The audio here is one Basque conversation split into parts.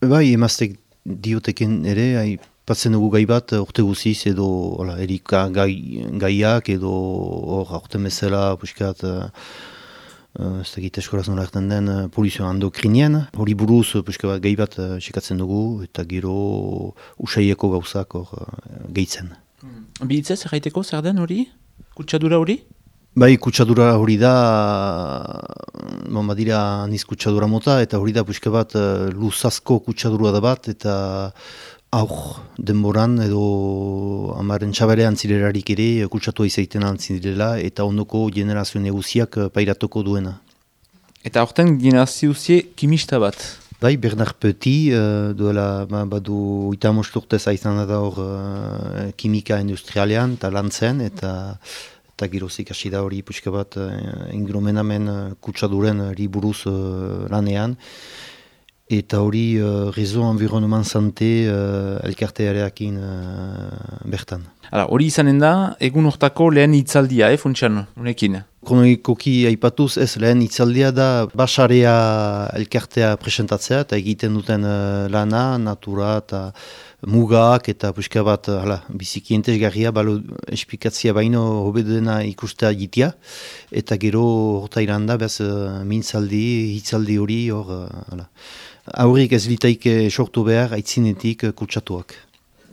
Bai, emaztek dioteken ere, aipatzen dugu gai bat, urte guziz edo hola, erika gai, gaiak edo hor, urte bezala, puskat, uh, ez dakit eskoraz nola erten den, polizio andokrinien, hori buruz, puska bat, gai bat sekatzen dugu, eta gero usaieko gauzak hor gehitzen. Hmm. Bihitzez, erraiteko zer den hori? Kutsadura hori? Bai, kutsadura hori da, bon, badira niz kutsadura mota, eta hori da puxke bat uh, luzazko kutsadura da bat, eta aur denboran edo amaren txabere antzilerarik ere kutsatu izaiten antzilera, eta ondoko generazio neguziak uh, pairatuko duena. Eta horten generazio kimista bat? Bai, Bernard Petit, uh, duela ba, badu ita mosturtez aizan da hor kimika industrialean, eta lan zen, eta eta girozik hasi da hori puxka bat uh, ingromenamen uh, kutsaduren uh, buruz uh, lanean. Eta hori uh, rezo environnement sante uh, elkarteareakin uh, bertan. Hala, hori izanen da, egun hortako lehen itzaldia, eh, funtsan, unekin? Kronologikoki aipatuz ez lehen itzaldia da basarea elkartea presentatzea eta egiten duten uh, lana, natura eta mugak eta puska bat hala, biziki entesgarria balo espikatzia baino hobedena ikustea jitia eta gero horta iranda bez uh, mintzaldi, hitzaldi hori hor uh, aurrik ez litaike sortu behar aitzinetik kutsatuak.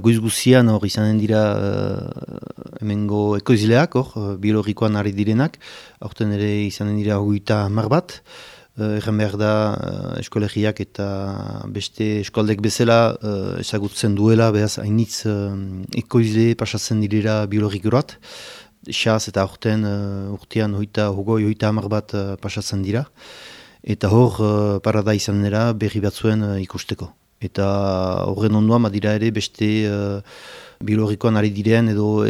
Goiz guzian hor izanen dira uh, emengo ekoizleak hor, uh, biologikoan ari direnak, aurten ere izanen dira hogeita mar bat, Uh, behar da uh, eskolegiak eta beste eskualdek bezala ezagutzen duela, behaz hainitz ekoizle pasatzen direra biologikorat. Xaz eta aurten uh, urtean hoita, hogoi hoita hamar bat uh, pasatzen dira. Eta hor uh, parada izan dira berri batzuen uh, ikusteko. Eta horren ondoan badira ere beste uh, biologikoan ari diren edo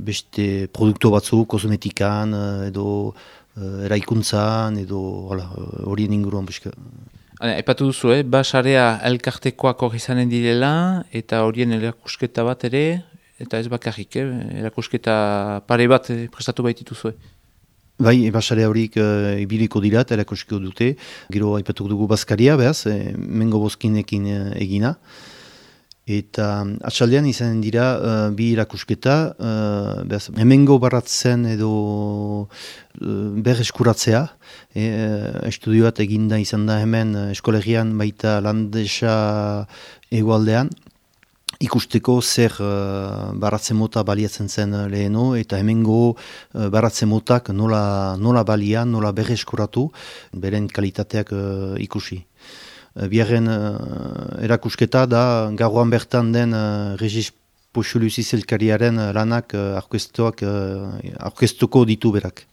beste produktu batzu, kosmetikan edo uh, eraikuntzan edo horien inguruan buska. Epatu duzu, eh? basarea elkartekoak hori izanen direla eta horien erakusketa bat ere, eta ez bakarrik, eh? erakusketa pare bat eh, prestatu baititu zuen. Bai, basare horik uh, ibiliko dira eta erakuskiko dute. Gero aipatu dugu Baskaria, behaz, eh, mengo bozkinekin egina. Eta um, atxaldean izan dira uh, bi irakusketa, uh, hemengo barratzen edo uh, ber eskuratzea. E, uh, estudio bat eginda izan da hemen uh, eskolegian baita landesa egualdean. Ikusteko zer uh, baratzen mota baliatzen zen leheno eta hemengo uh, baratzen motak nola, nola balia, nola ber beren kalitateak uh, ikusi. Eh, biaren uh, erakusketa da gauan bertan den uh, Regis Pochulus izelkariaren lanak uh, uh, ditu berak.